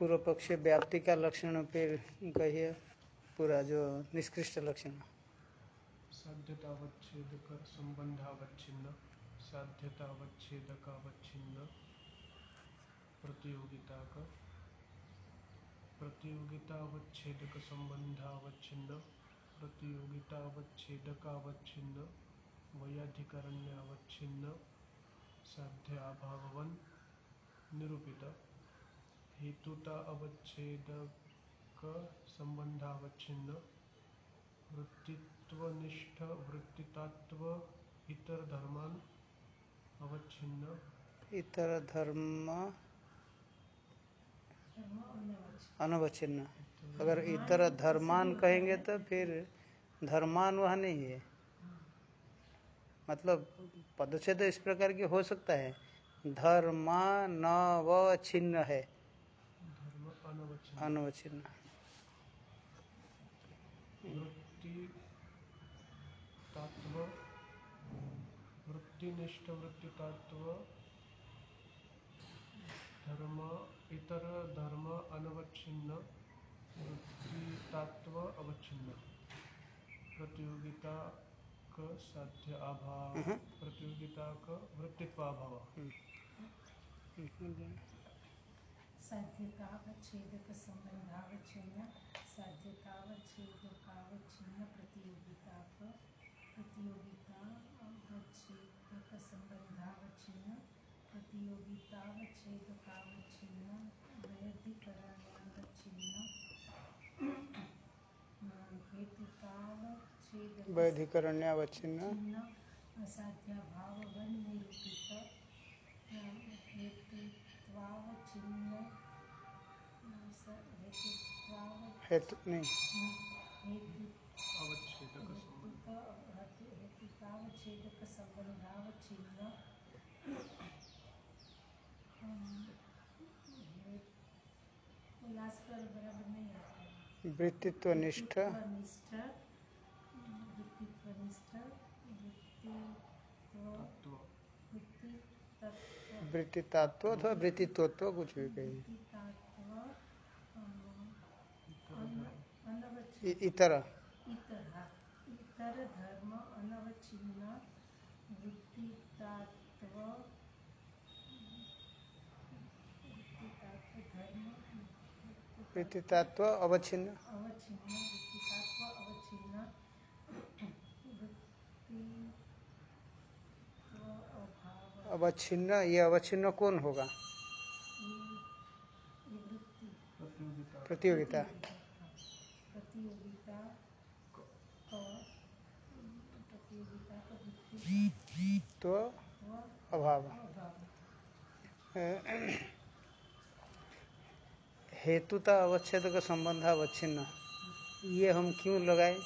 पूर्व पक्ष व्याप्ति का लक्षण पे कहिए पूरा जो निष्कृष्ट लक्षण। साध्यतावच्छेद का संबंधावच्छिन्न साध्यतावच्छेद का अवच्छिन्न प्रतियोगिता का प्रतियोगितावच्छेद का का अवच्छिन्न वैयाधिकरण्यावच्छिन्न साध्य अभावन निरूपित। हेतुता अवच्छेदक संबंधावच्छिन्न वृत्तित्वनिष्ठ वृत्तितात्व इतर धर्मान अवच्छिन्न। इतर धर्म अनवच्छिन्न। अगर इतर धर्मान कहेंगे तो फिर धर्मान वह नहीं है। मतलब पदच्छेद इस प्रकार की हो सकता है। धर्मा न छिन्न है। अनवच्छिन्न वृत्ति तत्व वृत्तिनिष्ठ वृत्ति तत्व धर्म इतर धर्म अनवच्छिन्न वृत्ति तत्व अवच्छिन्न। प्रतियोगिता का साध्य अभाव हम्म। प्रतियोगिता का वृत्तित्व अभाव। साध्यतावच्छेदक संबंधावच्छिन्न साध्यतावच्छेदकावच्छिन्न प्रतियोगिता प्रतियोगिता संबंधावच्छिन्न प्रतियोगितावच्छेदकावच्छिन्न वैधिकरणावच्छिन्न हेतुतावच्छेदक वैधिकरण्यावच्छिन्न असाध्यभाववन्निरूपित हेतुत्वावच्छिन्न वृत्तित्वनिष्ठ वृत्तित्वनिष्ठ। वृत्तित्व तत्व वृत्ति तत्व अथवा वृत्तित्वत्व कुछ भी कहिए वृत्तितात्व इतर। इतर। धर्म अनवच्छिन्न वृत्तितात्व वृत्तितात्व धर्म वृत्तितात्व अवच्छिन्न। अवच्छिन्न। वृत्तितात्व अवच्छिन्न। ये अवच्छिन्न कौन होगा? वृत्ति। प्रतियोगिता क प्रतियोगिता का वृत्ति तो अभाव। हेतुता अवच्छेद का संबंध अवच्छिन्न। ये हम क्यों लगाए?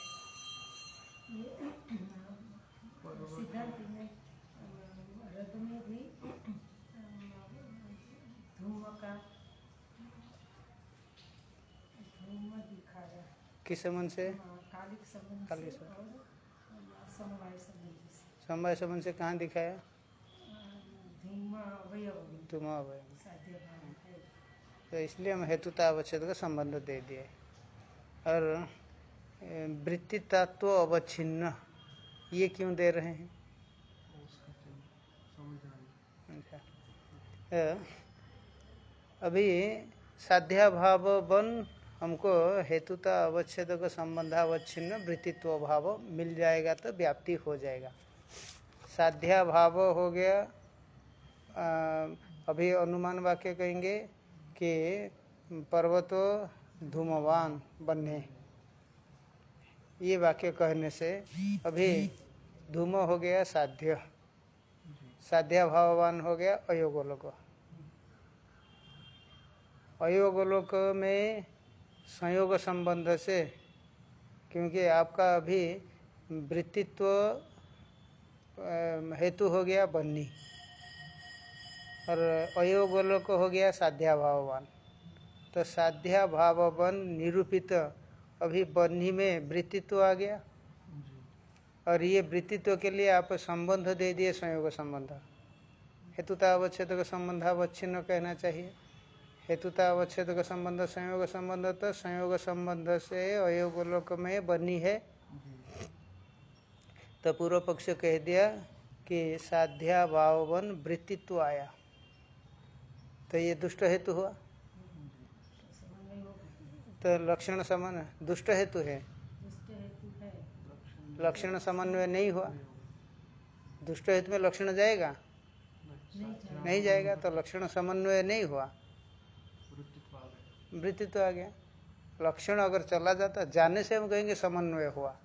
किस संबंध से? कालिक संबंध। कालिक से संबंध। संबंध से संबंध कहाँ दिखाया? अवय तो इसलिए हम हेतुता अवच्छेद का संबंध दे दिए। और वृत्ति तत्व अवच्छिन्न, ये क्यों दे रहे हैं? अच्छा। अभी साध्याभाव बन हमको हेतुता अवच्छेद का संबंधावच्छिन्न वृत्तित्व भाव मिल जाएगा तो व्याप्ति हो जाएगा। साध्याभाव हो गया। अ, अभी अनुमान वाक्य कहेंगे कि पर्वतो धूमवान बनने। ये वाक्य कहने से अभी धूम हो गया साध्य। साध्या भाववान हो गया अयोगोलोक। अयोगोलोक में संयोग संबंध से क्योंकि आपका अभी वृत्तित्व हेतु हो गया बन्नी। और अयोगोलोक हो गया साध्याभावान तो साध्याभावन निरूपित अभी बन्ही में वृत्तित्व आ गया। और ये वृत्तित्व के लिए आप संबंध दे दिए संयोग संबंध। हेतुता अवच्छेद का संबंध अवच्छिन्न कहना चाहिए। हेतुता अवच्छेद का संबंध संयोग संबंध तो संयोग संबंध से अयोगोलोक में बनी है। तो पूर्व पक्ष कह दिया कि साध्या भावन वृत्तित्व आया। तो ये दुष्ट हेतु हुआ। तो लक्षण समान दुष्ट हेतु है। लक्षण समन्वय नहीं हुआ। दुष्ट हेतु में लक्षण जाएगा? नहीं, जाएगा तो लक्षण समन्वय नहीं हुआ। वृत्तित्व वृत्ति आ गया। लक्षण अगर चला जाता जाने से हम कहेंगे समन्वय हुआ।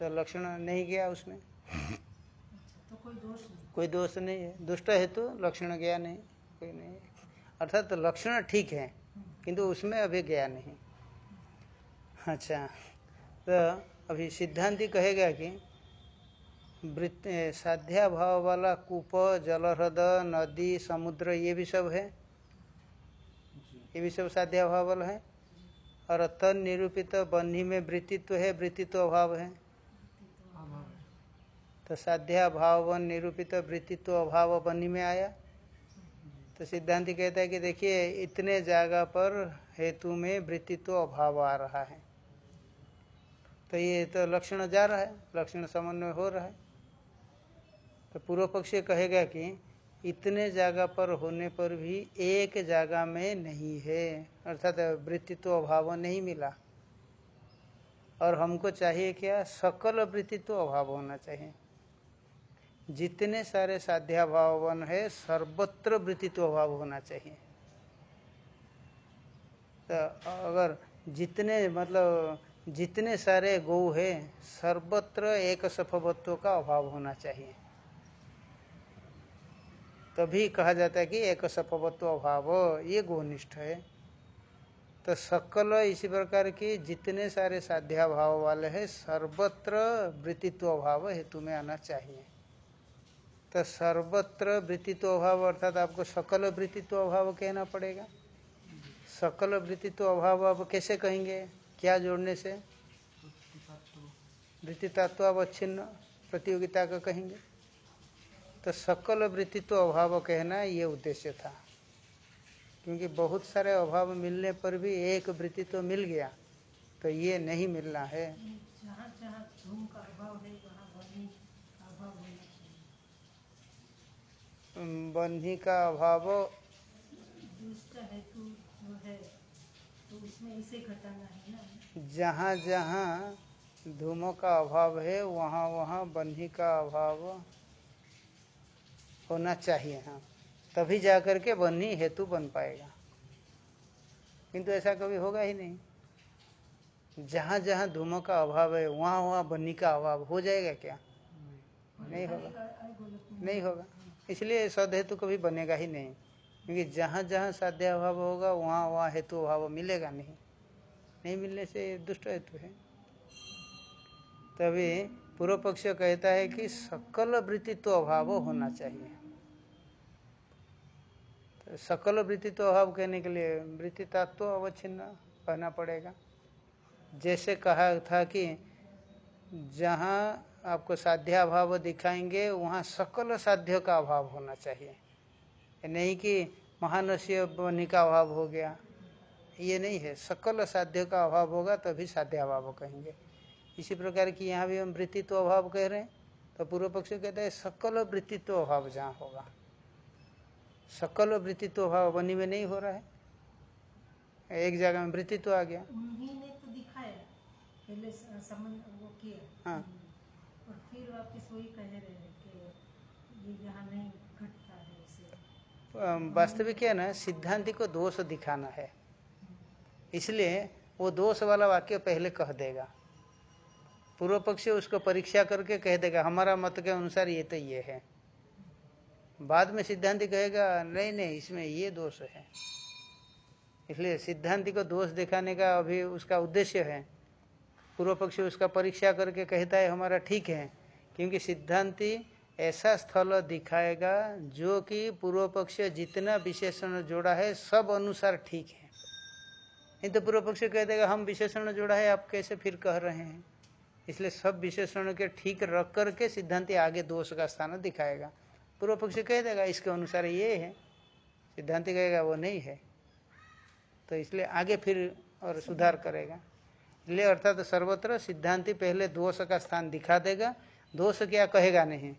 तो लक्षण नहीं गया उसमें। अच्छा तो कोई दोष नहीं। कोई दोष नहीं है। दुष्ट हेतु लक्षण गया नहीं कोई नहीं। है। अर्थात तो लक्षण ठीक है किंतु उसमें अभी गया नहीं। अच्छा तो अभी सिद्धांति कहेगा कि साध्या भाव वाला कूप जलह्रद नदी समुद्र ये भी सब है? ये भी सब साध्या भाव वाला है? और तन निरूपित बन्ही में वृत्तित्व है वृत्तित्व अभाव है। तो साध्या भाव निरूपित वृत्तित्व अभाव बन्ही में आया। तो सिद्धांत कहता है कि देखिए, इतने जगह पर हेतु में वृत्तित्व अभाव आ रहा है। तो ये तो लक्षण जा रहा है, लक्षण समन्वय हो रहा है। तो पूर्व पक्षी कहेगा कि इतने जगह पर होने पर भी एक जगह में नहीं है, अर्थात वृत्तित्व अभाव नहीं मिला। और हमको चाहिए क्या? सकल वृत्तित्व अभाव होना चाहिए। जितने सारे साध्याभावन है, सर्वत्र वृत्तित्व अभाव होना चाहिए। तो अगर जितने मतलब जितने सारे गौ है, सर्वत्र एक सफवत्व का अभाव होना चाहिए। तभी कहा जाता है कि एक सफवत्व अभाव, ये गोनिष्ठ है। तो सकल इसी प्रकार की जितने सारे साध्याभाव वाले हैं, सर्वत्र वृत्तित्व अभाव हेतु में आना चाहिए। तो सर्वत्र वृत्तित्व अभाव अर्थात आपको सकल वृत्तित्व अभाव कहना पड़ेगा। सकल वृत्तित्व अभाव आप कैसे कहेंगे? क्या जोड़ने से? तो पिताक्षर वृत्ति तत्व अवच्छिन्न प्रतियोगिता का कहेंगे। तो सकल वृत्तित्व अभाव कहना ये उद्देश्य था। क्योंकि बहुत सारे अभाव मिलने पर भी एक वृत्तित्व मिल गया तो ये नहीं मिलना है। जहाँ जहाँ का अभाव है वहाँ बनी का अभाव होना चाहिए बन्ही का अभाव जहाँ जहाँ धूमों का अभाव है वहाँ वहाँ बन्ही का अभाव होना चाहिए हाँ। तभी जा करके बन्ही हेतु बन पाएगा। किंतु ऐसा कभी होगा ही नहीं। जहाँ जहाँ धूमों का अभाव है वहाँ वहाँ बन्ही का अभाव हो जाएगा क्या? नहीं। होगा। नहीं होगा। इसलिए सद हेतु कभी बनेगा ही नहीं। क्योंकि जहाँ जहाँ साध्य अभाव होगा, वहाँ वहाँ हेतु अभाव मिलेगा नहीं। नहीं मिलने से दुष्ट हेतु है। तभी पूर्व पक्ष कहता है कि सकल वृत्तित्व अभाव होना चाहिए। तो सकल वृत्तित्व अभाव कहने के लिए वृत्ति तत्व अवच्छिन्न कहना पड़ेगा। जैसे कहा था कि जहाँ आपको साध्याभाव दिखाएँगे वहाँ सकल साध्य का अभाव होना चाहिए। नहीं कि महानस्य बनी का अभाव हो गया। ये नहीं है सकल साध्य का अभाव होगा तभी साध्याभाव कहेंगे। इसी प्रकार की यहाँ भी हम वृत्तित्व अभाव कह रहे हैं तो पूर्व पक्ष कहता है सकल वृत्तित्व अभाव जहाँ होगा। सकल वृत्तित्व अभाव बनी में नहीं हो रहा है। एक जगह में वृत्तित्व आ गया। तो हाँ। वही कह रहे हैं कि ये यहाँ नहीं घटता है वास्तविक है ना, सिद्धांति को दोष दिखाना है। इसलिए वो दोष वाला वाक्य पहले कह देगा। पूर्व पक्ष उसको परीक्षा करके कह देगा, हमारा मत के अनुसार ये तो ये है। बाद में सिद्धांति कहेगा, नहीं नहीं, इसमें ये दोष है। इसलिए सिद्धांति को दोष दिखाने का अभी उसका उद्देश्य है। पूर्व पक्षी उसका परीक्षा करके कहता है, हमारा ठीक है। क्योंकि सिद्धांति ऐसा स्थल दिखाएगा जो कि पूर्व पक्ष जितना विशेषण जोड़ा है, सब अनुसार ठीक है। नहीं तो पूर्व पक्ष कह देगा, हम विशेषण जोड़ा है, आप कैसे फिर कह रहे हैं? इसलिए सब विशेषण के ठीक रख करके सिद्धांति आगे दोष का स्थान दिखाएगा। पूर्व पक्ष कह देगा, इसके अनुसार ये है। सिद्धांति कहेगा, वो नहीं है। तो इसलिए आगे फिर और सुधार करेगा। इसलिए अर्थात तो सर्वत्र सिद्धांति पहले दोष का स्थान दिखा देगा दोष क्या कहेगा नहीं?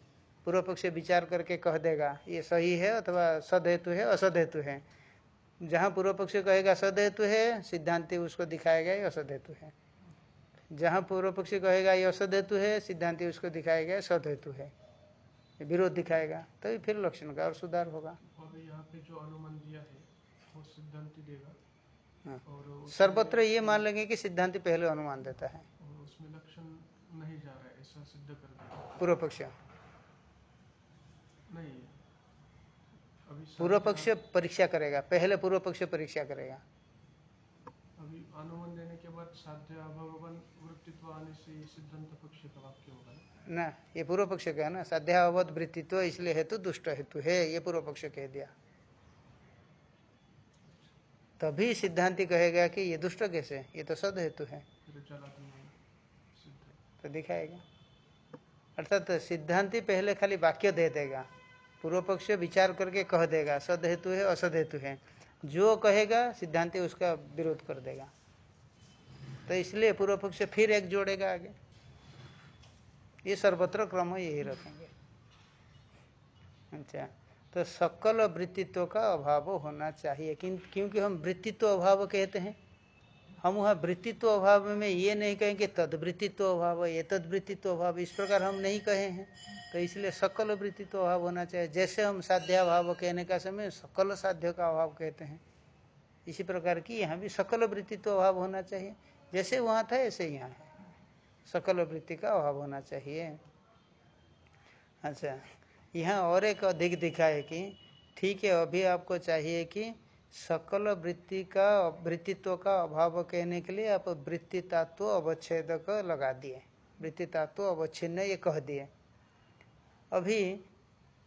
पूर्व पक्ष विचार करके कह देगा ये सही है अथवा सद हेतु है असद हेतु है? जहाँ पूर्व पक्ष कहेगा सद हेतु है सिद्धांति उसको दिखाएगा ये असद हेतु है। जहाँ पूर्व पक्ष कहेगा ये असद हेतु है सिद्धांति उसको दिखाएगा सद हेतु है। विरोध दिखाएगा तभी तो फिर लक्षण का और सुधार होगा। है सर्वत्र ये मान लेंगे कि सिद्धांति पहले अनुमान देता है। उसमें लक्षण नहीं जा रहा है ऐसा सिद्ध कर पूर्व पक्ष पूर्व पक्ष परीक्षा करेगा पहले पूर्व पक्ष परीक्षा करेगा। अभी अनुमान देने के बाद साध्य अभावन वृत्तित्व आने से सिद्धांत पक्ष का वाक्य होगा ना? ये पूर्व पक्ष का है ना? साध्यावध वृत्तित्व इसलिए हेतु दुष्ट हेतु है ये पूर्व पक्ष कह दिया। तभी सिद्धांति कहेगा कि ये दुष्ट कैसे? ये तो सद हेतु है। सिद्ध तो दिखाएगा। अर्थात सिद्धांति पहले खाली वाक्य दे देगा। पूर्व पक्ष विचार करके कह देगा सद हेतु है असद हेतु है। जो कहेगा, सिद्धांति उसका विरोध कर देगा। तो इसलिए पूर्व पक्ष फिर एक जोड़ेगा आगे। ये सर्वत्र क्रम यही रखेंगे। अच्छा तो सकल वृत्तित्व का अभाव होना चाहिए। क्योंकि हम वृत्तित्व अभाव कहते हैं। हम वहाँ वृत्तित्व अभाव में ये नहीं कहेंगे तद वृत्तित्व अभाव ये तद वृत्तित्व अभाव इस प्रकार हम नहीं कहे हैं। तो इसलिए सकल वृत्तित्व अभाव होना चाहिए। जैसे हम साध्याभाव कहने का समय सकल साध्य का अभाव कहते हैं। इसी प्रकार की यहाँ भी सकल वृत्तित्व अभाव होना चाहिए। जैसे वहाँ था, ऐसे यहाँ है। सकल वृत्ति का अभाव होना चाहिए। अच्छा यहाँ और एक अधिक दिखा है कि, ठीक है, अभी आपको चाहिए कि सकल वृत्ति का, वृत्तित्व का अभाव कहने के लिए आप वृत्ति तत्व अवच्छेदक लगा दिए। वृत्ति तत्व अवच्छिन्न ये कह दिए। अभी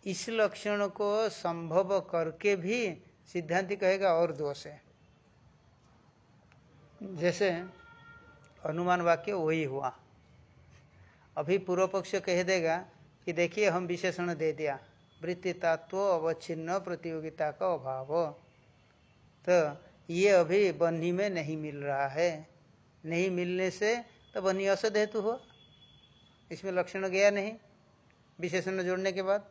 इस लक्षण को संभव करके भी सिद्धांति कहेगा और दोष है। जैसे अनुमान वाक्य वही हुआ। अभी पूर्व पक्ष कह देगा कि देखिए हम विशेषण दे दिया। वृत्ति तत्व अवच्छिन्न प्रतियोगिता का अभाव। तो ये अभी बन्ही में नहीं मिल रहा है। नहीं मिलने से तो बन्ही असद हेतु हुआ। इसमें लक्षण गया नहीं। विशेषण जोड़ने के बाद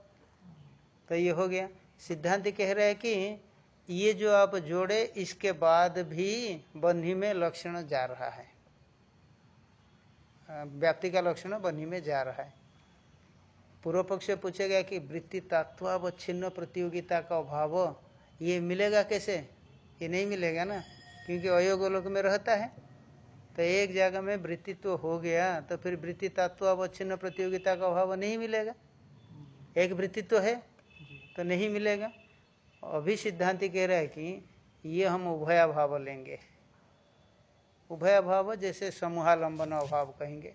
तो ये हो गया। सिद्धांत कह रहे हैं कि ये जो आप जोड़े, इसके बाद भी बन्ही में लक्षण जा रहा है। व्याप्ति का लक्षण बन्ही में जा रहा है। पूर्व पक्ष पूछेगा कि वृत्ति तत्वावच्छिन्न प्रतियोगिता का अभाव, ये मिलेगा कैसे? ये नहीं मिलेगा ना? क्योंकि अयोगोलोक में रहता है। तो एक जगह में वृत्तित्व हो गया तो फिर वृत्ति तत्व अवच्छिन्न प्रतियोगिता का अभाव नहीं मिलेगा। एक वृत्तित्व है तो नहीं मिलेगा। अभी सिद्धांति कह रहा है कि ये हम उभयाभाव लेंगे। उभयाभाव जैसे समूहालंबन अभाव कहेंगे,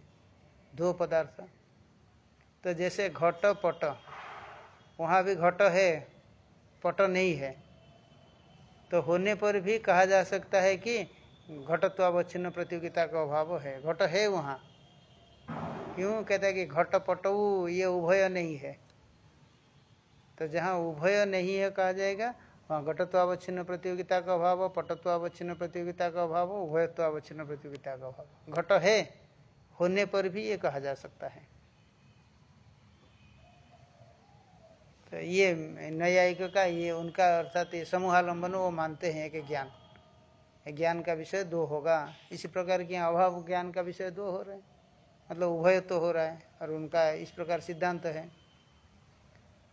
दो पदार्थ। तो जैसे घट पट वहाँ भी घट है, पट नहीं है। तो होने पर भी कहा जा सकता है कि घटत्वावच्छिन्न प्रतियोगिता का अभाव है। घट है वहाँ। क्यों? कहता है कि घट पटऊ ये उभय नहीं है। तो जहाँ उभय नहीं है कहा जाएगा, वहाँ घटत्वावच्छिन्न प्रतियोगिता का अभाव, पटत्वावच्छिन्न प्रतियोगिता का अभाव, उभयत्वावच्छिन्न प्रतियोगिता का अभाव। घट है। होने पर भी ये कहा जा सकता है। तो ये न्यायिक का, ये उनका अर्थात ये समूहालंबन वो मानते हैं कि ज्ञान। ज्ञान का विषय दो होगा। इसी प्रकार के अभाव ज्ञान का विषय दो हो रहे हैं। मतलब उभय तो हो रहा है और उनका इस प्रकार सिद्धांत है।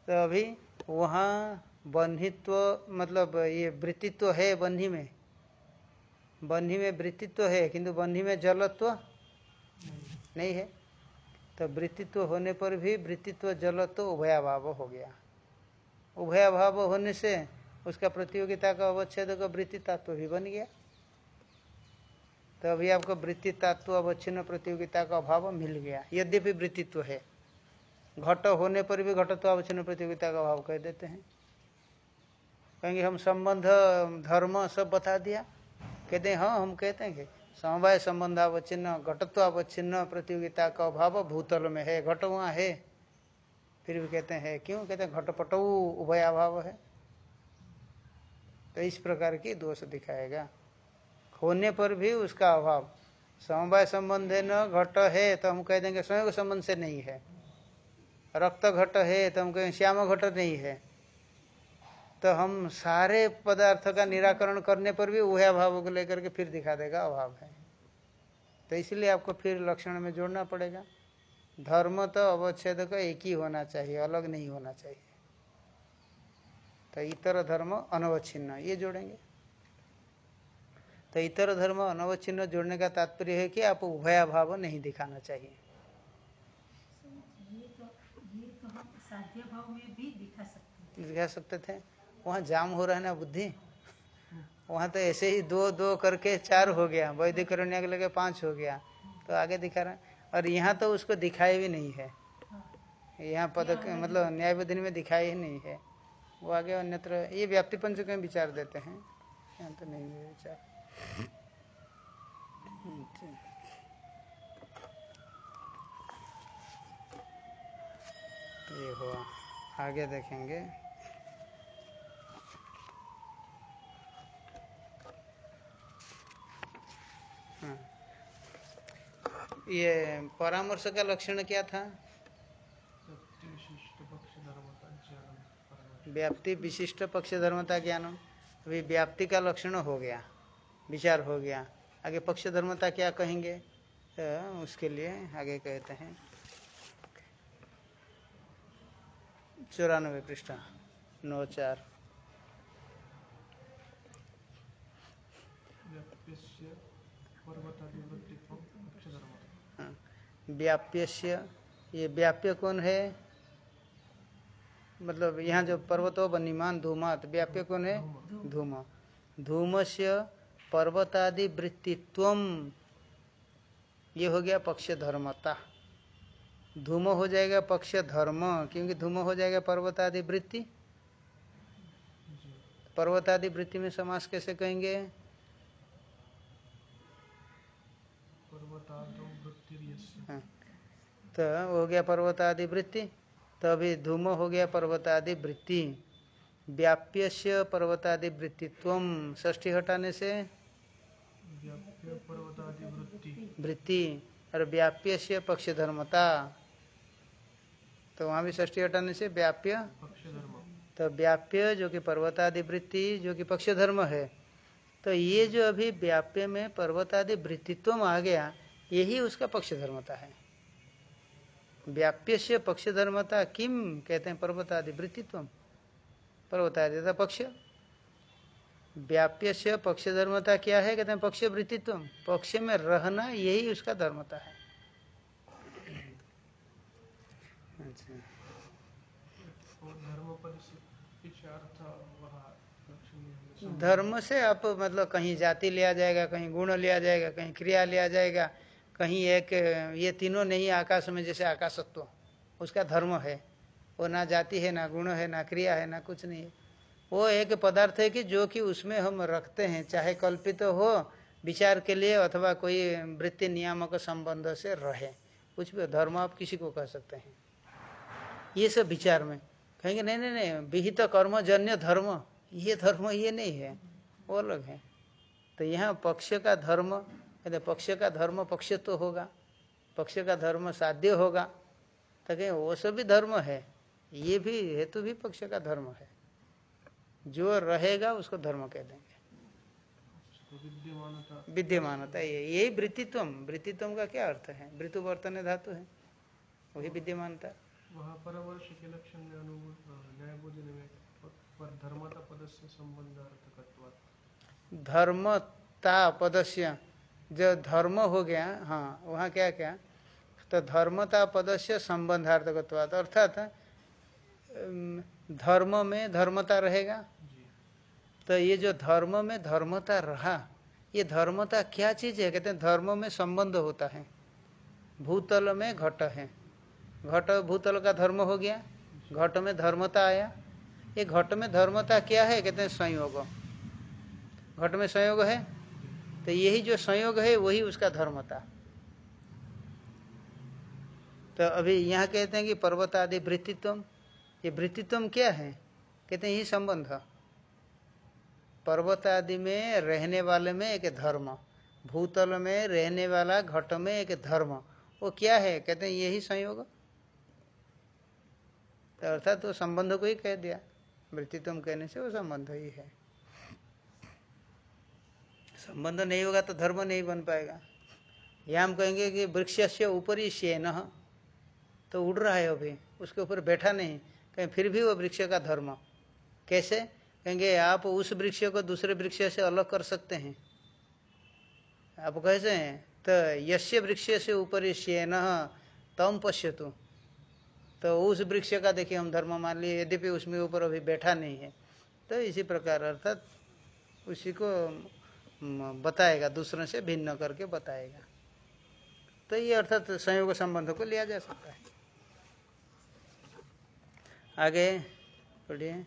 तो अभी वहाँ बन्हित्व मतलब ये वृत्तित्व है बन्ही में। बन्ही में वृत्तित्व है, किंतु बन्ही में जलत्व नहीं है। तो वृत्तित्व होने पर भी वृत्तित्व, जलत्व उभयाभाव हो गया। उभयाभाव होने से उसका प्रतियोगिता का अवच्छेद का वृत्ति तत्व भी बन गया। तो अभी आपको वृत्ति तत्व अवच्छिन्न प्रतियोगिता का अभाव मिल गया। यद्यपि वृत्तित्व है, घट होने पर भी घटत्व, अवच्छिन्न प्रतियोगिता का अभाव कह देते हैं। कहेंगे, हम संबंध, धर्म सब बता दिया। कहते हैं हाँ हम कहते हैं समवाय संबंध अवच्छिन्न, घटत्व अवच्छिन्न प्रतियोगिता का अभाव भूतल में है, घट वहाँ है। फिर भी कहते हैं, क्यों? कहते हैं घटपटऊ उभयाभाव है। तो इस प्रकार की दोष दिखाएगा। होने पर भी उसका अभाव। समवाय संबंध न, घट है तो हम कह देंगे स्वयं संबंध से नहीं है। रक्त घट है तो हम कहेंगे श्याम घट नहीं है। तो हम सारे पदार्थ का निराकरण करने पर भी वह अभाव को लेकर के फिर दिखा देगा, अभाव है। तो इसलिए आपको फिर लक्षण में जोड़ना पड़ेगा। धर्म तो अवच्छेद का एक ही होना चाहिए, अलग नहीं होना चाहिए। तो इतर धर्म अनवच्छिन्न, ये जोड़ेंगे। तो इतर धर्म अनवच्छिन्न जोड़ने का तात्पर्य है कि आप उभया भाव नहीं दिखाना चाहिए। तो तो दिखा सकते थे? वहाँ जाम हो रहा है ना बुद्धि? वहाँ तो ऐसे ही दो दो करके चार हो गया, वैदिक करण्या के लगे पाँच हो गया। तो आगे दिखा रहा है। और यहाँ तो उसको दिखाई भी नहीं है। हाँ। यहाँ पद मतलब न्याय बुद्धि में दिखाई ही नहीं है। वो आगे अन्यत्र ये व्याप्ति पंच का विचार देते हैं। यहाँ तो नहीं है विचार। ये हुआ। आगे देखेंगे। हाँ। ये परामर्श का लक्षण क्या था? व्याप्ति विशिष्ट पक्ष धर्मता ज्ञान अभी व्याप्ति का लक्षण हो गया, विचार हो गया। आगे पक्ष धर्मता क्या कहेंगे? तो उसके लिए आगे कहते हैं। चौरानवे पृष्ठ, नौ चार। व्याप्यस्य पर्वतादिवृत्तित्व पक्ष धर्मता हाँ। व्याप्यस्य। ये व्याप्य कौन है? मतलब यहाँ जो पर्वतो बनीमान धूमात, व्याप्य कौन है? धूम। धूम से पर्वतादि वृत्तित्व ये हो गया पक्ष धर्मता धूम हो जाएगा पक्ष धर्म क्योंकि धूम हो जाएगा पर्वतादि वृत्ति पर्वतादि वृत्ति में समास कैसे कहेंगे पर्वतादो वृत्तिर्यस्य हाँ। तो हो गया पर्वतादि वृत्ति तो अभी धूम हो गया पर्वतादि वृत्ति व्याप्य से पर्वतादि वृत्तित्व ष्ठी हटाने से व्याप्य पर्वतादि वृत्ति वृत्ति और व्याप्य से पक्ष धर्मता तो वहाँ भी ष्ठी हटाने से व्याप्य। पक्ष धर्म तो व्याप्य जो कि पर्वतादि वृत्ति जो कि पक्ष धर्म है। तो ये जो अभी व्याप्य में पर्वतादि वृत्तित्व आ गया यही उसका पक्ष धर्मता है। व्याप्य से पक्ष धर्मता किम? कहते हैं पर्वतादि वृत्तित्व पर्वतादि पक्ष। व्याप्य से पक्ष धर्मता क्या है? कहते हैं पक्ष वृत्तित्व पक्ष में रहना यही उसका धर्मता है। अच्छा। धर्म से आप मतलब कहीं जाति लिया जाएगा, कहीं गुण लिया जाएगा, कहीं क्रिया लिया जाएगा कहीं एक, ये तीनों नहीं, आकाश में जैसे आकाशत्व। उसका धर्म है। वो ना जाति है, ना गुण है, ना क्रिया है, ना कुछ नहीं है। वो एक पदार्थ है कि जो कि उसमें हम रखते हैं, चाहे कल्पित तो हो विचार के लिए अथवा कोई वृत्ति नियामक संबंध से रहे। कुछ भी धर्म आप किसी को कह सकते हैं। ये सब विचार में। कहेंगे, नहीं नहीं नहीं, विहित कर्म जन्य धर्म। ये धर्म ये नहीं है। वो अलग है। तो यहाँ पक्ष का धर्म कहते पक्ष का धर्म पक्ष तो होगा पक्ष का धर्म साध्य होगा। तो कहें वो सब भी धर्म है ये भी हेतु भी पक्ष का धर्म है। जो रहेगा उसको धर्म कह देंगे। विद्यमानता। ये यही वृत्तित्व वृत्तित्व का क्या अर्थ है? वृतु वर्तन धातु है वही विद्यमानता। धर्मता पदस्य जो धर्म हो गया हाँ वहाँ क्या क्या? तो धर्मता पदस्य संबंधार्थकत्वात्, अर्थात धर्म में धर्मता रहेगा। तो ये जो धर्म में धर्मता रहा, ये धर्मता क्या चीज़ है? कहते हैं धर्म में संबंध होता है। भूतल में घट है। घट भूतल का धर्म हो गया। घट में धर्मता आया। ये घट में धर्मता क्या है? कहते हैं संयोग। घट में संयोग है? तो यही जो संयोग है, वही उसका धर्म था। तो अभी यहाँ कहते हैं कि पर्वत आदि वृत्तित्व ये वृत्तित्व क्या है? कहते हैं यही संबंध। पर्वत आदि में रहने वाले में एक धर्म, भूतल में रहने वाला घट में एक धर्म, वो क्या है? कहते हैं यही संयोग। तो अर्थात तो संबंध को ही कह दिया। वृत्तित्व कहने से वो संबंध ही है। संबंध नहीं होगा तो धर्म नहीं बन पाएगा। यह हम कहेंगे कि वृक्ष से ऊपर शेन तो उड़ रहा है अभी उसके ऊपर बैठा नहीं, कहीं फिर भी वो वृक्ष का धर्म। कैसे? कहेंगे, आप उस वृक्ष को दूसरे वृक्ष से अलग कर सकते हैं। आप कैसे हैं? तो यश्य वृक्ष से ऊपर शेन, तम पश्यतु। तो उस वृक्ष का देखिए हम धर्म मान लिए, यद्यपि उसमें ऊपर अभी बैठा नहीं है। तो इसी प्रकार अर्थात उसी को बताएगा दूसरों से भिन्न करके बताएगा। तो ये अर्थात संयोग संबंध को लिया जा सकता है। आगे पढ़िए।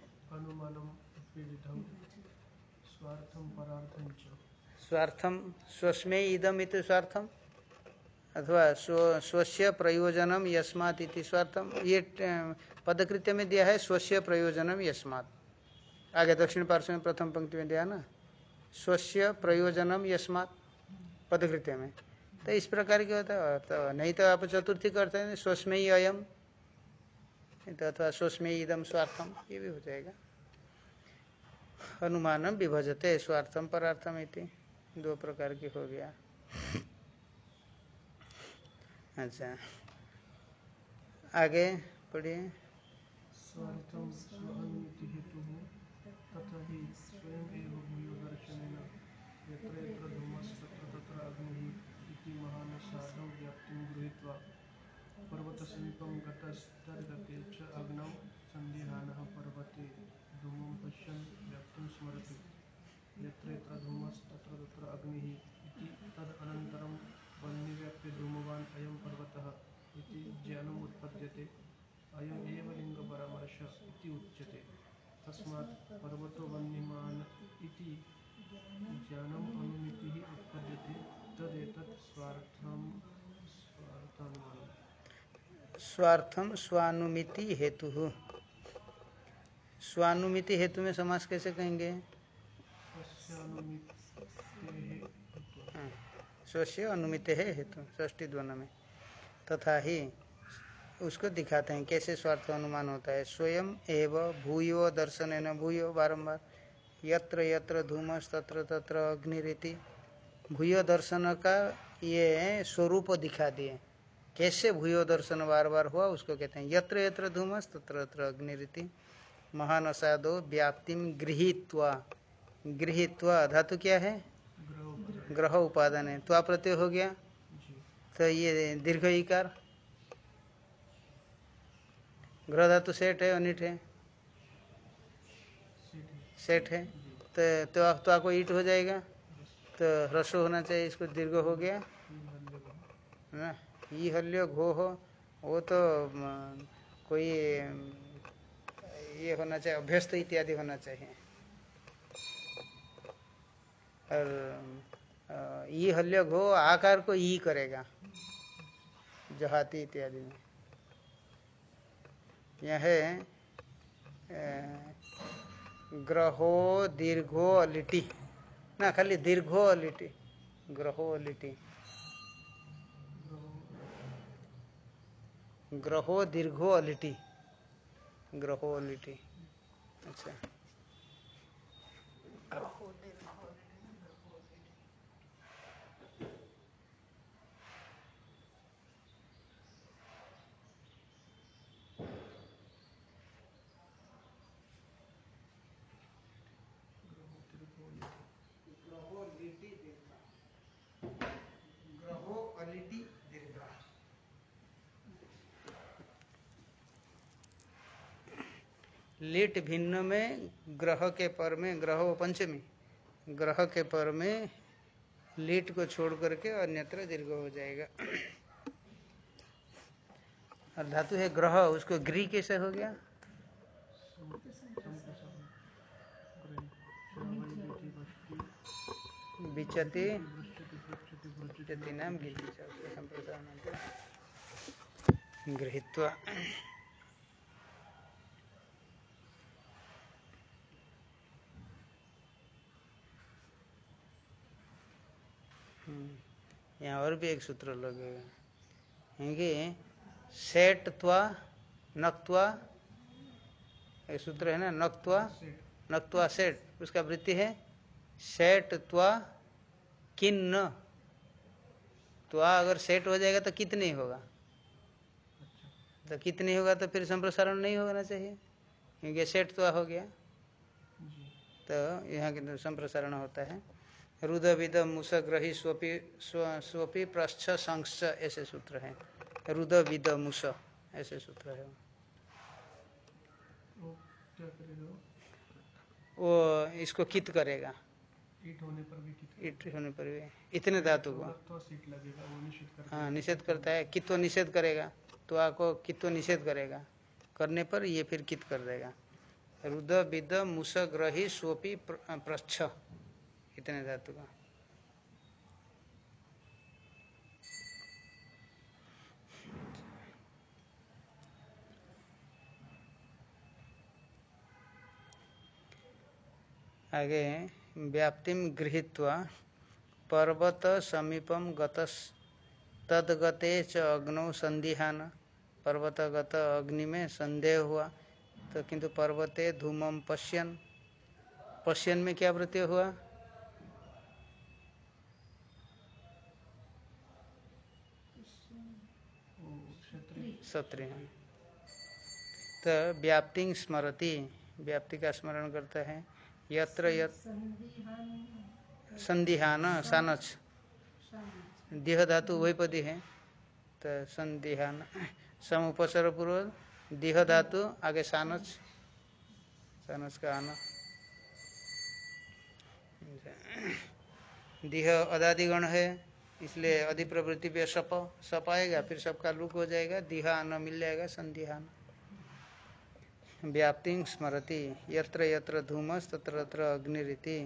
स्वार्थम स्वस्मे इदम इति स्वार्थम अथवा स्व स्वस्य प्रयोजनम यस्मात इति स्वार्थम। ये पदकृत्य में दिया है स्वस्य प्रयोजनम यस्मात। आगे दक्षिण पार्श्व में प्रथम पंक्ति में दिया ना? स्वस्य प्रयोजनम यस्मात पदकृत्य में तो इस प्रकार की होता है। तो नहीं तो आप चतुर्थी करते हैं स्वस्मय ही अयम तो अथवा स्वस्मय इदम स्वार्थम ये भी हो जाएगा। अनुमानम विभजते स्वार्थम परार्थम इति, दो प्रकार की हो गया। अच्छा। आगे पढ़िए। स्वार्थम हेतु तथा स्वयं एव यत्र यत्र धूमस्तत्र तत्र गृहीत्वा पर्वतसमीपं गतस्तर्गते च अग्नौ सन्दिहानः पर्वते धूमं पश्यन् व्याप्तिं स्मरति यत्र यत्र धूमस्तत्र तत्र अग्निः इति तदनन्तरं वह्निव्याप्य धूमवान् अयं पर्वतः इति ज्ञानम् उत्पद्यते अयम् एव लिङ्गपरामर्श इति उच्यते तस्मात् पर्वतो वह्निमान् इति ज्ञानम् उत्पद्यते, तदेतत् स्वार्थं स्वार्थम स्वानुमिति हेतु। स्वानुमिति हेतु में समास कैसे कहेंगे? स्वस्य अनुमित है हेतु षष्टी द्वन में। तथा ही उसको दिखाते हैं कैसे स्वार्थ अनुमान होता है। स्वयं एव भूयो दर्शन न भूयो बारंबार यत्र यत्र धूमस तत्र तत्र अग्निरीति। भूयो दर्शन का ये स्वरूप दिखा दिए। कैसे भूयो दर्शन बार बार हुआ, उसको कहते हैं यत्र यत्र धूमस तत्र तत्र अग्निरीति। महान असादो व्याप्तिम गृहित्वा। गृहित्वा धातु क्या है? ग्रह उपादान है। त्वा प्रत्यय हो गया। तो ये दीर्घ इकार ग्रह धातु सेठ है, अनिट है। सेठ है। तो तो, तो आपको ईट हो जाएगा। तो ह्रस्व होना चाहिए इसको दीर्घ हो गया। ना ई हल्य घो हो वो तो कोई ये होना चाहिए अभ्यस्त इत्यादि होना चाहिए। और ई हल्य घो आकार को ई करेगा। जहाती इत्यादि में। यह है ग्रहो दीर्घो लिटी। ना, खाली दीर्घो लिटी। ग्रहो लिटी। ग्रहो दीर्घो लिटी। ग्रहो लिटी। अच्छा। लिट भिन्न में, ग्रह के पर में, ग्रह व पंचमी, ग्रह के पर में लीट को छोड़ करके अन्यत्र दीर्घ हो जाएगा। और धातु है ग्रह, उसको ग्री कैसे हो गया? विचति नाम गृहित्वा यहाँ और भी एक सूत्र लगेगा क्योंकि सेट त्वा नक्त्वा एक सूत्र है ना नक्त्वा नक्त्वा सेट उसका वृत्ति है सेट त्वा किन्न। त्वा अगर सेट हो जाएगा तो कितनी होगा। तो कितनी होगा तो फिर संप्रसारण नहीं होना चाहिए क्योंकि सेट त्वा हो गया। तो यहाँ के संप्रसारण होता है। रुद विद मुसग्रही स्वपी स्व- स्वपी प्रश्च संश्च ऐसे सूत्र है। रुद विद मुस ऐसे सूत्र है। वो इसको कित करेगा? ईट होने पर भी होने पर भी। इतने धातु को। तो हाँ। निषेध करता है। कित्व निषेध करेगा? तो आपको कित्व निषेध करेगा? करने पर ये फिर कित कर देगा। रुद विद मुस ग्रही स्वपी प्र- प्रच्छ इतने धातु का। आगे व्याप्तिम गृहीत्वा, पर्वत समीपम गतस, तदगते च अग्नौ संदिहान पर्वतगत अग्नि में संदेह हुआ। तो किंतु पर्वते धूमम पश्यन पश्यन में क्या वृत्ति हुआ वो क्षेत्रीय तो व्याप्ति स्मरति, व्याप्ति का स्मरण करता है। यत्र यत संदिहान सानच देह धातु वही पदी है। तो संदिहान सम उपसर्ग पूर्व देह धातु आगे सानच सानच का आना। देह अदादिगण है। इसलिए अधिप्रवृत्ति पे सप सप आएगा, फिर सबका लुक हो जाएगा दिहा आना मिल जाएगा, संदिहान। व्याप्ति स्मरति, यत्र यत्र धूमस, तत्र तत्र अग्निरिति।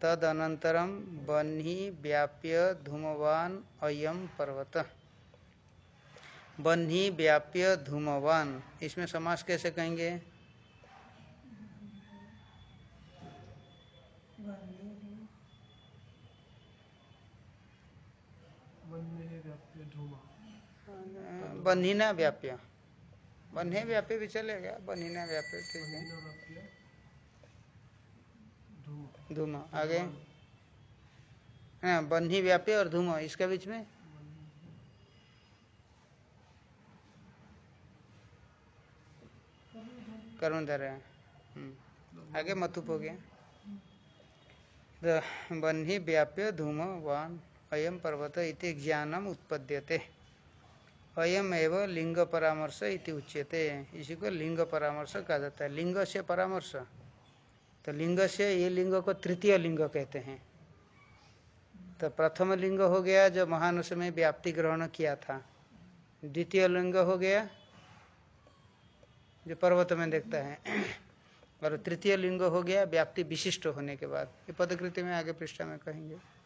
तद अनंतरम बन्ही व्याप्य धूमवान अयम पर्वत। बन्ही व्याप्य धूमवान, इसमें समास कैसे कहेंगे वन्य है मन में है व्याप्य धूमा बन्हीना व्याप्य। बन्हे व्याप्य भी चलेगा बन्हीना व्याप्य, ठीक है। धूमा, आगे। हाँ बन्ही व्याप्य और धूम, इसका बीच में? कर्मधारय हम्म। आगे मतुप हो गया बन्ही व्याप्य, धूम, वान। अयम पर्वत इति ज्ञानम उत्पद्यते। अयम एवं लिंग परामर्श इति उच्यते। इसी को लिंग परामर्श कहा जाता है। लिंग से परामर्श। तो लिंग से ये लिंग को तृतीय लिंग कहते हैं। तो प्रथम लिंग हो गया जो महानुष में व्याप्ति ग्रहण किया था। द्वितीय लिंग हो गया जो पर्वत में देखता है। और तृतीय लिंग हो गया व्याप्ति विशिष्ट होने के बाद। ये पदकृति में आगे पृष्ठा में कहेंगे।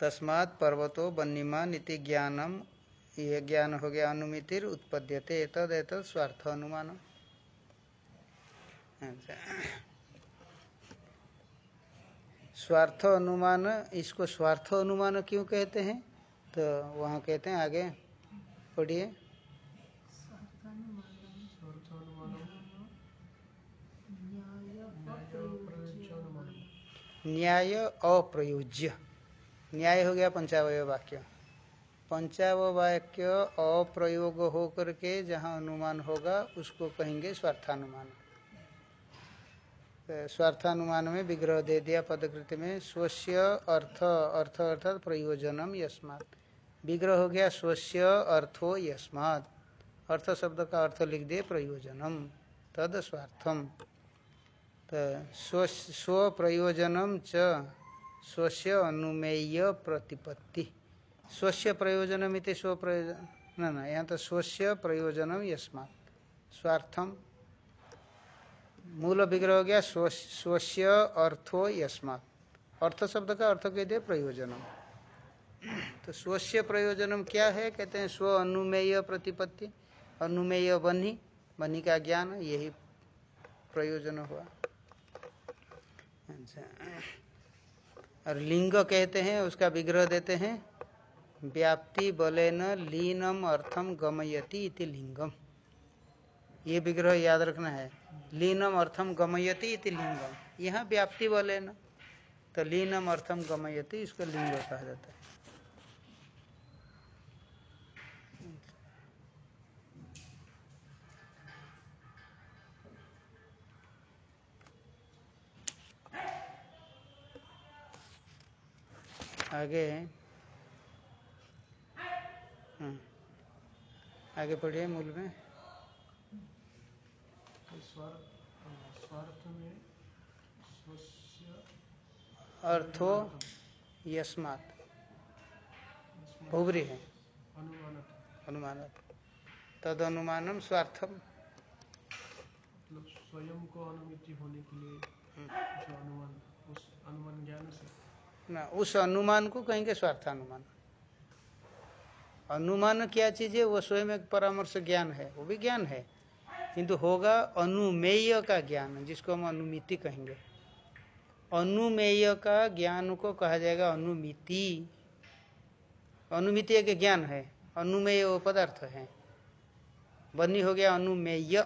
तस्मात् पर्वतो बन्नीमान इति ज्ञानम। ये ज्ञान हो गया अनुमितिर उत्पद्यते। तद एतद स्वार्थ अनुमान अच्छा। स्वार्थ अनुमान, इसको स्वार्थ अनुमान क्यों कहते हैं? तो वहाँ कहते हैं आगे। पढ़िए। न्याय अप्रयोज्य। न्याय हो गया पंचावय वाक्य। पंचावय वाक्य अप्रयोग हो करके जहाँ अनुमान होगा, उसको कहेंगे स्वार्थानुमान। तो स्वार्थानुमान में विग्रह दे दिया पदकृति में, स्वस्य अर्थ अर्थ अर्थात प्रयोजनम यस्मात्। विग्रह हो गया स्वस्य अर्थो यस्मात्। अर्थ शब्द का अर्थ लिख दे प्रयोजनम, तद स्वार्थम। तो स्व प्रयोजनम च स्वस्य अनुमेय प्रतिपत्ति। स्वस्य प्रयोजनम इति स्व प्रयोजन न न, यहाँ तो स्वस्य प्रयोजनम यस्मात्। स्वार्थम। मूल विग्रह हो गया स्व स्वस्य अर्थो यस्मात्। अर्थ शब्द का अर्थ कह दिया प्रयोजनम। तो स्वस्य प्रयोजनम क्या है? कहते हैं स्व अनुमेय प्रतिपत्ति। अनुमेय बन्ही बन्ही का ज्ञान, यही प्रयोजन हुआ। अच्छा। और लिंग कहते हैं, उसका विग्रह देते हैं। व्याप्ति बलेन लीनम अर्थम गमयति इति लिंगम। ये विग्रह याद रखना है। लीनम अर्थम गमयति इति लिंगम। यहाँ व्याप्ति बलेन। तो लीनम अर्थम गमयति, इसको लिंग कहा जाता है। आगे हाँ। आगे पढ़िए मूल में। अर्थो यस्मात्। भूवरी है। अनुमान तद अनुमानम स्वार्थम। मतलब स्वयं को अनुमिति होने के लिए जो अनुमान उस अनुमान ज्ञान से ना, उस अनुमान को कहेंगे स्वार्थानुमान। अनुमान क्या चीज़ है? वो स्वयं एक परामर्श ज्ञान है, वो भी ज्ञान है। किंतु होगा अनुमेय का ज्ञान, जिसको हम अनुमिति कहेंगे। अनुमेय का ज्ञान को कहा जाएगा अनुमिति। अनुमिति एक ज्ञान है, अनुमेय वो पदार्थ है। बनी हो गया अनुमेय।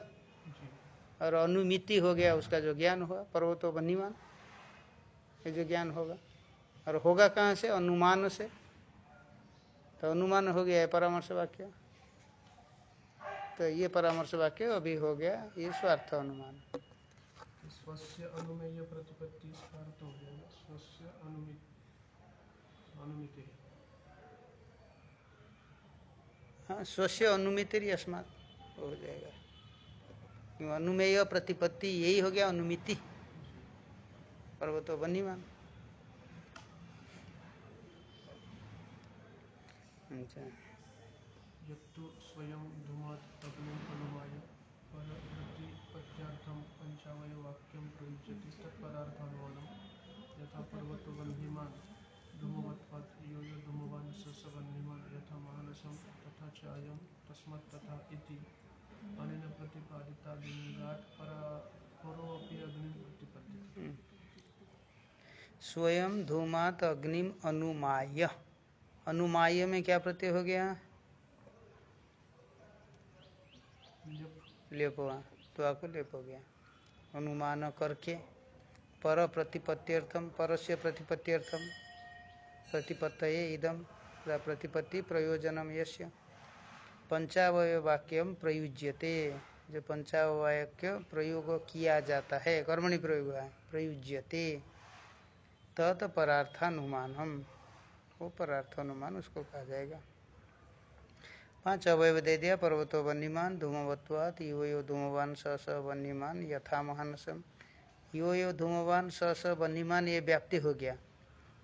और अनुमिति हो गया उसका जो ज्ञान हुआ, पर्वतो बनीमान ये जो ज्ञान होगा। और होगा कहाँ से? अनुमान से। तो अनुमान हो गया है परामर्श वाक्य। तो ये परामर्श वाक्य अभी हो गया ये स्वार्थ अनुमान। स्वस्य अनुमेय प्रतिपत्ति इसका जाएगा अनुमित। हाँ स्वस्य अनुमिति अस्मात हो जाएगा। क्यों? अनुमेय प्रतिपत्ति यही हो गया अनुमिति। पर्वतो बनीमान। अच्छा। यत्तु स्वयं धूमात् अग्निम् अनुमाय परप्रतिपत्त्यार्थं पञ्चावयवाक्यं प्रयुज्यते तत्पदार्थानुमानं यथा पर्वतो वह्निमान् धूमवत्वात् यो यो धूमवान् स स वह्निमान् यथा मानसं तथा च अयं तस्मात् तथा इति। अनेन प्रतिपादिता लिङ्गात् परा परोऽपि अग्निं प्रतिपद्यते। स्वयं धूमात अग्निम अनुमाय। अनुमाय में क्या प्रत्यय हो गया? लेप हुआ। तो आपको लेप हो गया। अनुमान करके पर प्रतिपत्त्यर्थम परस्य प्रतिपत्त्यर्थम प्रतिपत्त इदम प्रतिपत्ति प्रयोजनम यस्य, पंचावय वाक्यम प्रयुज्यते। जो पंचावाक्य प्रयोग किया जाता है, कर्मणि प्रयोग प्रयुज्यते। तत् परार्थानुमानम। वो परार्थानुमान उसको कहा जाएगा। पाँच अवयव दे दिया, पर्वतो वन्यमान, धूमवत्वात, यो यो धूमवान स स वन्यमान, यथा महानसम। यो यो धूमवान स स वन्यमान, ये व्याप्ति हो गया।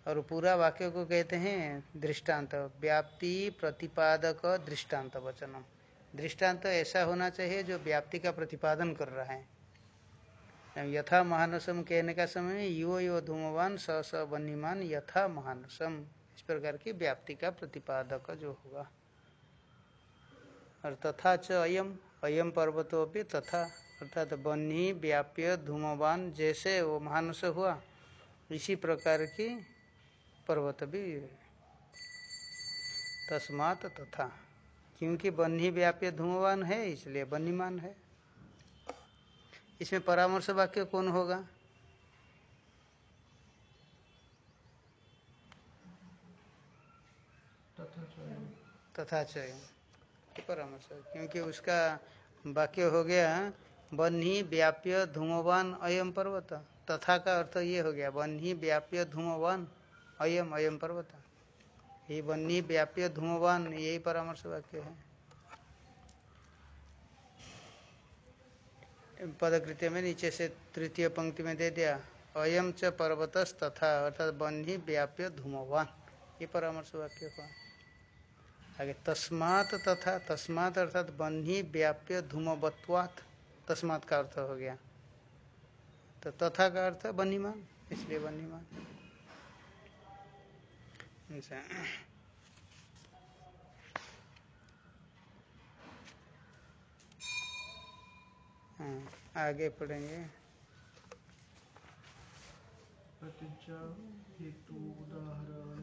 और पूरा वाक्य को कहते हैं दृष्टांत, व्याप्ति प्रतिपादक दृष्टांत वचनम। दृष्टांत ऐसा होना चाहिए जो व्याप्ति का प्रतिपादन कर रहा है। यथा महानसम कहने का समय, यो यो धूमवान स स वन्यमान, यथा महानसम। प्रकार की व्याप्ति का प्रतिपादक जो होगा। और तथा च अयम अयम पर्वतो भी तथा, अर्थात बन्ही, व्याप्य धूमवान जैसे वो महानस हुआ, इसी प्रकार की पर्वत भी तस्मात तथा। क्योंकि बन्ही, व्याप्य धूमवान है, इसलिए बन्हीमान है। इसमें परामर्श वाक्य कौन होगा तथा च अयं तथा चयन परामर्श क्योंकि उसका वाक्य हो गया बन्ही व्याप्य धूमवान अयम पर्वत। तथा का अर्थ ये हो गया बन्ही व्याप्य धूमवान अयम अयम पर्वत। ये बन्ही व्याप्य धूमवान यही परामर्श वाक्य है। पदकृत्य में नीचे से तृतीय पंक्ति में दे दिया अयम च पर्वतस तथा अर्थात बन्ही व्याप्य धूमवान। ये परामर्श वाक्य हुआ। आगे तस्मात तथा तस्मात अर्थात बन्ही व्याप्य धूमवत्वात। तस्मात का अर्थ हो गया? तो तथा का अर्थ बन्हीमान, इसलिए बन्हीमान। अच्छा हाँ आगे पढ़ेंगे। प्रतिज्ञा हेतु उदाहरण।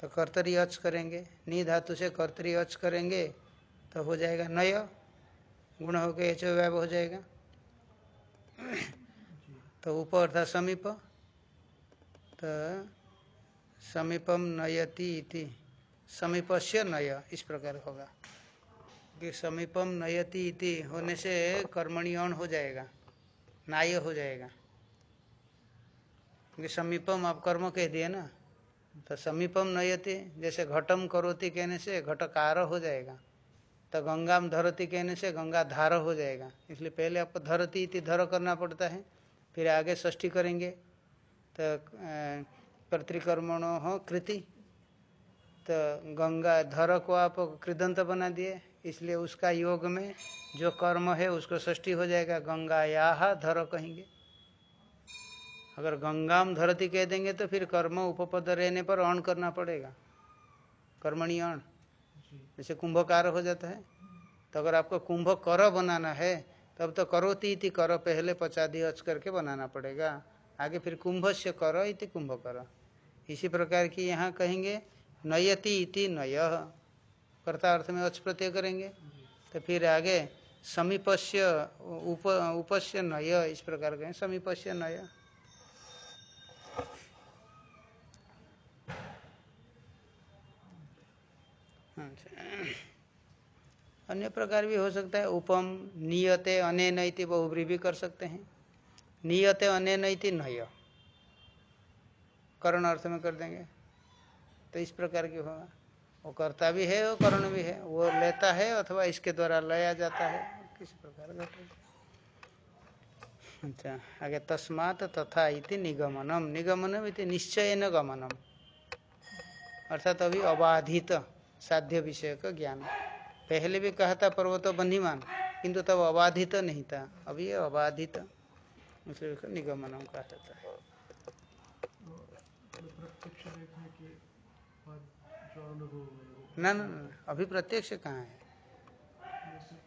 तो कर्तरी अच करेंगे। नी धातु से कर्तरी अच करेंगे तो हो जाएगा नय। गुण होकर एच व्याप हो जाएगा। तो उप अर्थात समीप। तो समीपम नयति इति। समीपस्य नय, इस प्रकार होगा। कि समीपम नयति होने से कर्मणि अण हो जाएगा, नाय हो जाएगा। क्योंकि समीपम आप कर्म कह दिए ना तो समीपम नयति, जैसे घटम करोति कहने से घटकार हो जाएगा। तो गंगाम धरती कहने से गंगा धार हो जाएगा। इसलिए पहले आपको धरती इति धर करना पड़ता है, फिर आगे षष्ठी करेंगे। तो प्रतिकर्मणो हो कृति। तो गंगा धर को आप कृदंत बना दिए, इसलिए उसका योग में जो कर्म है उसको षष्ठी हो जाएगा। गंगा या धर कहेंगे। अगर गंगाम धरती कह देंगे तो फिर कर्म उपपद रहने पर अण करना पड़ेगा। कर्मणी अण। जैसे कुंभकार हो जाता है। तो अगर आपको कुंभ कर बनाना है, तब तो करोती इति कर पहले पचादी अच करके बनाना पड़ेगा। आगे फिर कुंभ से कर इति कुंभ कर। इसी प्रकार की यहाँ कहेंगे, नयति इति नय। कर्ता अर्थ में अच प्रत्यय करेंगे। तो फिर आगे, समीपस्य उप, उपस्य नय, इस प्रकार कहें, समीपस्य नय। अन्य प्रकार भी हो सकता है, उपम, नियते, अने नैति बहुब्री भी कर सकते हैं। नियते, अने नैति, नय। करण अर्थ में कर देंगे। तो इस प्रकार की होगा। वो करता भी है, वो करण भी है। वो लेता है अथवा इसके द्वारा लाया जाता है। किस प्रकार का अच्छा आगे तस्मात तथा इति निगमनम। निगमनम इति निश्चय न गमनम। अर्थात अभी अबाधित। साध्य विषय का ज्ञान। पहले भी कहा था पर्वत बंधीमान। किंतु तब अबाधित नहीं था। अभी ये अबाधित। इसलिए निगमनम कहा है। वो ना ना, अभी प्रत्यक्ष कहाँ है?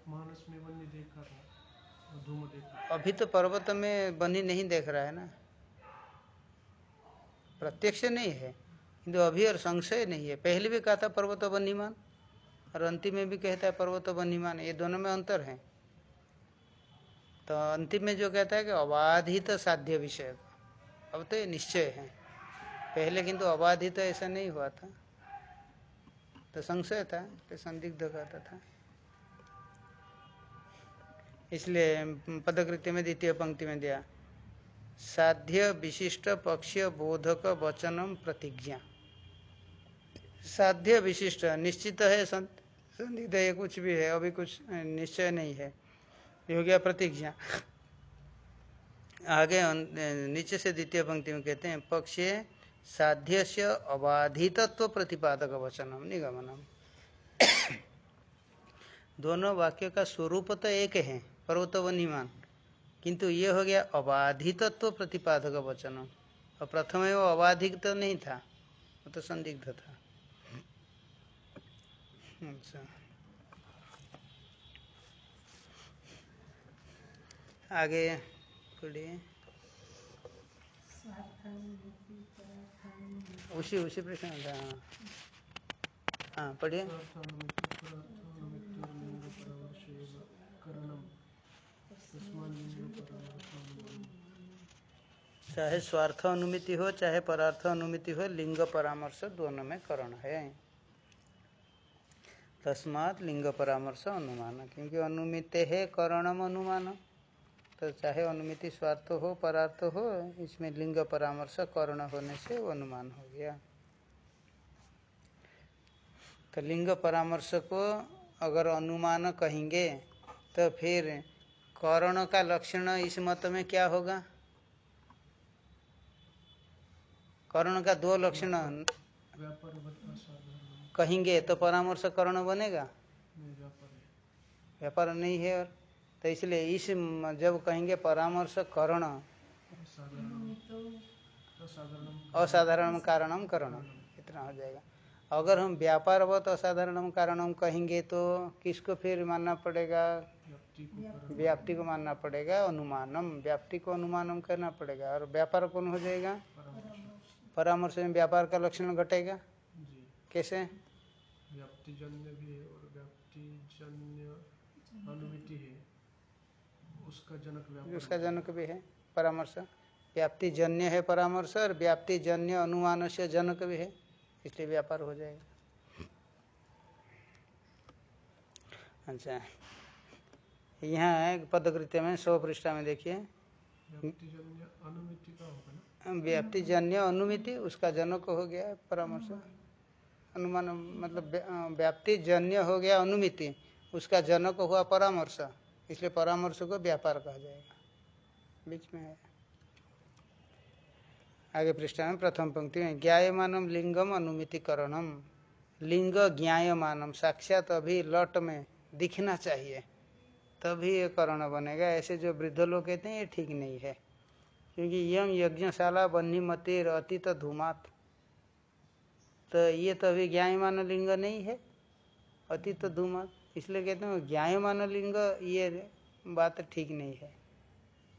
मानस में वन्य देखा था धूम देखा अभी तो पर्वत में बनी नहीं देख रहा है ना। प्रत्यक्ष नहीं है। किंतु अभी और संशय नहीं है। पहले भी कहा था पर्वत बनीमान और अंतिम में भी कहता है पर्वत बनीमान ये दोनों में अंतर है। तो अंतिम में जो कहता है कि अबाधित साध्य विषय। अब तो ये निश्चय है। पहले किंतु अबाधित ऐसा नहीं हुआ था। तो संशय था तो संदिग्ध कहता था। इसलिए पदकृत्य में, द्वितीय पंक्ति में दिया, साध्य विशिष्ट पक्ष बोधक वचनम प्रतिज्ञा। साध्य विशिष्ट, निश्चित है संदिग्ध ये कुछ भी है, अभी कुछ निश्चय नहीं है। हो गया प्रतिज्ञा। आगे नीचे से द्वितीय पंक्ति में कहते हैं, पक्ष साध्य से अबाधितत्व प्रतिपादक वचनम, निगमनम। दोनों वाक्य का स्वरूप तो एक है पर्वत व निमान किंतु ये हो गया अबाधितत्व प्रतिपादक वचनम। और प्रथम वो अबाधिक तो नहीं था, वो तो संदिग्ध था। अच्छा। आगे पढ़िए उसी उसी प्रश्न हाँ हाँ पढ़िए। चाहे स्वार्थ अनुमिति हो, चाहे परार्थ अनुमिति हो, लिंग परामर्श दोनों में करण है। तस्मात लिंग परामर्श अनुमान, क्योंकि अनुमित है करणम अनुमान। तो चाहे अनुमिति स्वार्थ हो, परार्थ हो, इसमें लिंग परामर्श कर्ण होने से अनुमान हो गया। तो लिंग परामर्श को अगर अनुमान कहेंगे तो फिर करण का लक्षण इस मत में क्या होगा? करण का दो लक्षण। कहेंगे तो परामर्श करण बनेगा। व्यापार नहीं है और तो इसलिए इस जब कहेंगे परामर्श करण असाधारण असाधारण असाधारण कारणम करण इतना हो जाएगा। अगर हम व्यापारवत असाधारणम कारणम कहेंगे तो किसको फिर मानना पड़ेगा? व्याप्ति को कारण मानना पड़ेगा अनुमानम व्याप्ति को अनुमानम करना पड़ेगा और व्यापार कौन हो जाएगा? परामर्श। में व्यापार का लक्षण घटेगा? कैसे? व्याप्तिजन्य भी है और व्याप्तिजन्य अनुमिति है। उसका जनक व्यापार उसका जनक भी है परामर्श। व्याप्ति जन्य है परामर्श और व्याप्ति जन्य अनुमान से जनक भी है इसलिए व्यापार हो जाएगा। अच्छा। यहाँ पदकृत्य में सौ पृष्ठा में देखिए। व्याप्तिजन्य अनुमिति का होगा ना? व्याप्ति जन्य अनुमिति उसका जनक हो गया है परामर्श। अनुमान मतलब व्याप्ति जन्य हो गया अनुमिति, उसका जनक हुआ परामर्श, इसलिए परामर्श को व्यापार कहा जाएगा। बीच में है आगे पृष्ठा में प्रथम पंक्ति में, ज्ञायमानम लिंगम अनुमितिकरणम, लिंग ज्ञायमानम, साक्षात अभी लट में दिखना चाहिए, तभी ये करण बनेगा। ऐसे जो वृद्ध लोग कहते हैं, ये ठीक नहीं है, क्योंकि यम यज्ञशाला बन्हीमतिर अतीत धूमात। तो ये तो अभी ज्ञायमान लिंग नहीं है, अतीत धूमात इसलिए कहते हैं ज्ञायमान लिंग ये बात ठीक नहीं है।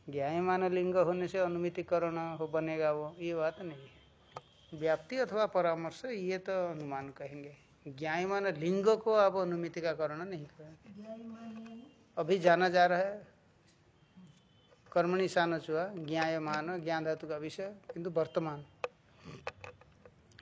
ज्ञायमान लिंग होने से अनुमितिकरण हो बनेगा वो, ये बात नहीं है। व्याप्ति अथवा परामर्श, ये तो अनुमान कहेंगे। ज्ञायमान लिंग को आप अनुमिति का करण नहीं करेंगे अभी जाना जा रहा है। कर्मणि चुआ ज्ञायमान ज्ञान धातु का विषय, किंतु वर्तमान।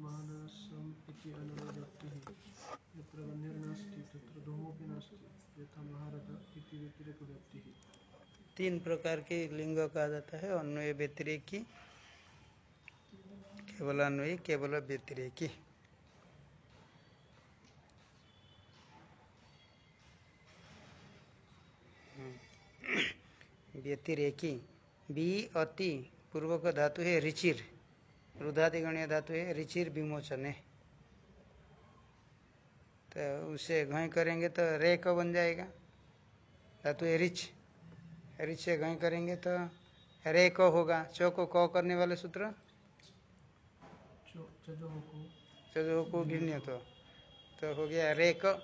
इति यत्र तत्र नास्ति, यथा इति तीन प्रकार के लिंग कहा जाता है, अन्वय व्यतिरेकी, केवल अन्वय, केवल व्यतिरेकी। व्यतिरेकी, बी अति पूर्व का धातु है, रिचिर। रुधादिगणीय धातु है रिचिर विमोचने तो उसे घय करेंगे तो रे क बन जाएगा। धातु है रिच रिच से घय करेंगे तो रे क होगा। चो को क करने वाले सूत्र? को गिन्य तो। तो हो गया रे क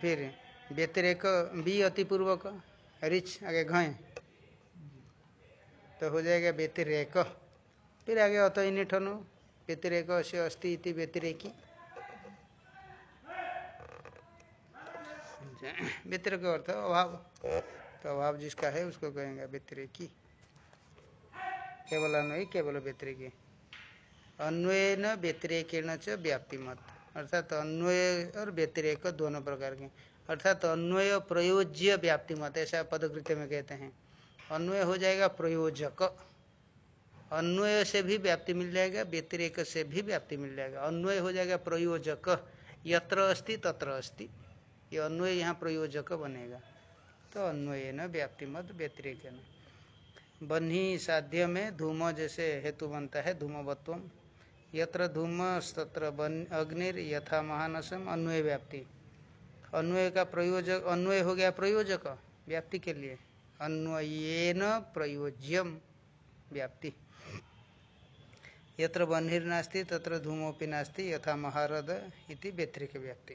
फिर व्यतिरेक बी अतिपूर्वक। रिच आगे घय तो हो जाएगा व्यतिरेक। फिर आगे अत ही निठनु व्यतिरेक से अस्ति इति व्यतिरेकी। व्यतिरेक अर्थ अभाव। तो अभाव जिसका है, उसको कहेंगे व्यतिरेकी। केवल अन्वयी, केवल व्यतिरेकी। अन्वयन व्यतिरेकेण च व्याप्ति मत अर्थात अन्वय और व्यतिरेक दोनों प्रकार के। अर्थात अन्वय प्रयोज्य व्याप्ति मत ऐसा पदकृत्य में कहते हैं। अन्वय हो जाएगा प्रयोजक। अन्वय से भी व्याप्ति मिल जाएगा, व्यतिरेक से भी व्याप्ति मिल जाएगा। अन्वय हो जाएगा प्रयोजक। यत्र अस्ति, तत्र अस्ति। ये अन्वय यहाँ प्रयोजक बनेगा। तो अन्वय न व्याप्ति मत व्यतिरेक न। बन्ही साध्य में धूम जैसे हेतु बनता है धूमवत्व यत्र धूम तत्र बन, अग्निर यथा महानसम, अन्वय व्याप्ति। अन्वय का प्रयोजक, अन्वय हो गया प्रयोजक, व्याप्ति के लिए। अन्वयन प्रयोज्यम, व्याप्ति। यत्र बन्हिर नास्ति, तत्र धूमोपि नास्ति, यथा महारद इति व्यतिरिक व्याप्ति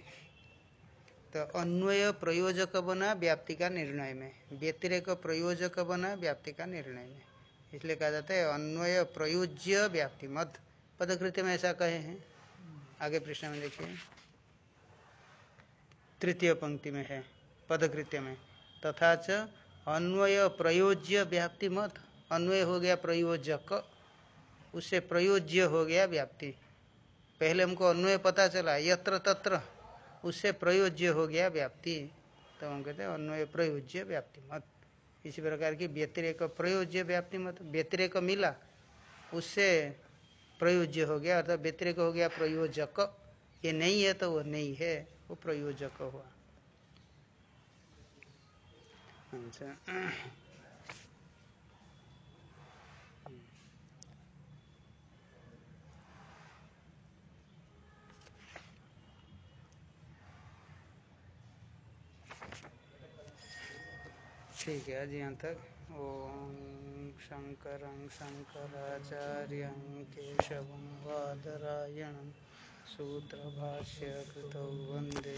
तो अन्वय प्रयोजक बना, व्याप्ति का निर्णय में। व्यतिरेक प्रयोजक बना, व्याप्ति का निर्णय में। इसलिए कहा जाता है अन्वय प्रयोज्य व्याप्ति मत पदकृत्य में ऐसा कहे हैं। आगे प्रश्न में देखिए। तृतीय पंक्ति में है, पदकृत्य में। तथा च अन्वय प्रयोज्य व्याप्ति मत अन्वय हो गया प्रयोजक। उससे प्रयोज्य हो गया व्याप्ति। पहले हमको अन्वय पता चला, यत्र तत्र, उससे प्रयोज्य हो गया व्याप्ति। तो हम कहते हैं अन्वय प्रयोज्य व्याप्ति मत। इसी प्रकार की व्यतिरेक प्रयोज्य व्याप्ति मत। व्यतिरेक मिला, उससे प्रयोज्य हो गया, अर्थात व्यतिरेक हो गया प्रयोजक। ये नहीं है तो वो नहीं है, वो प्रयोजक हुआ। अच्छा। ठीक है जी यहाँ तक। शंकराचार्य केशव बाधरायण सूत्र भाष्य कृत वंदे